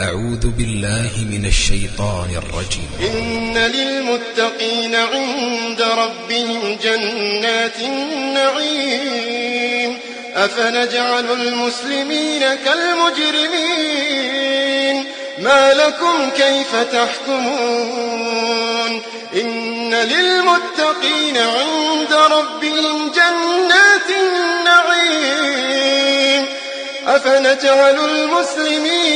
أعوذ بالله من الشيطان الرجيم. إن للمتقين عند ربهم جنات النعيم. أفنجعل المسلمين كالمجرمين. ما لكم كيف تحكمون؟ إن للمتقين عند ربهم جنات النعيم. أفنجعل المسلمين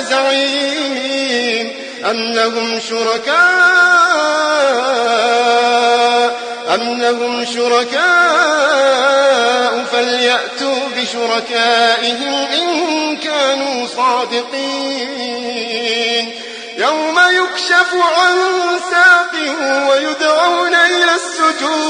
زعيم أم لهم شركاء أم لهم شركاء فليأتوا بشركائهم إن كانوا صادقين. يوم يكشف عن ساق ويدعون إلى السجود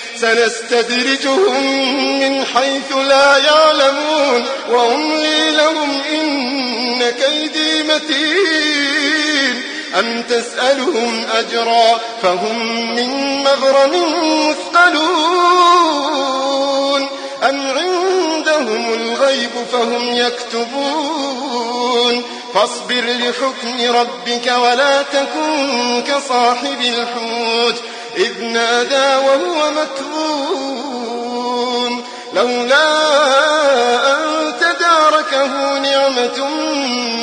سنستدرجهم من حيث لا يعلمون وأملي لهم إن كيدي متين أم تسألهم أجرا فهم من مغرم مثقلون أم عندهم الغيب فهم يكتبون فاصبر لحكم ربك ولا تكن كصاحب الحوت إذ نادى وهو مكظوم لولا أن تداركه نعمة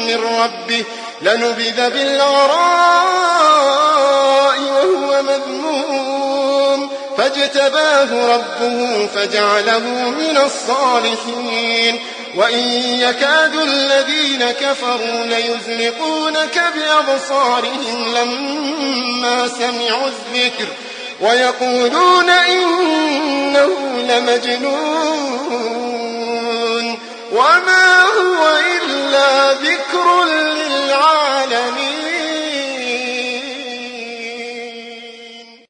من ربه لنبذ بالعراء وهو مذموم فاجتباه ربه فجعله من الصالحين وإن يكاد الذين كفروا ليزلقونك بأبصارهم سمعوا الذكر ويقولون إنه لمجنون.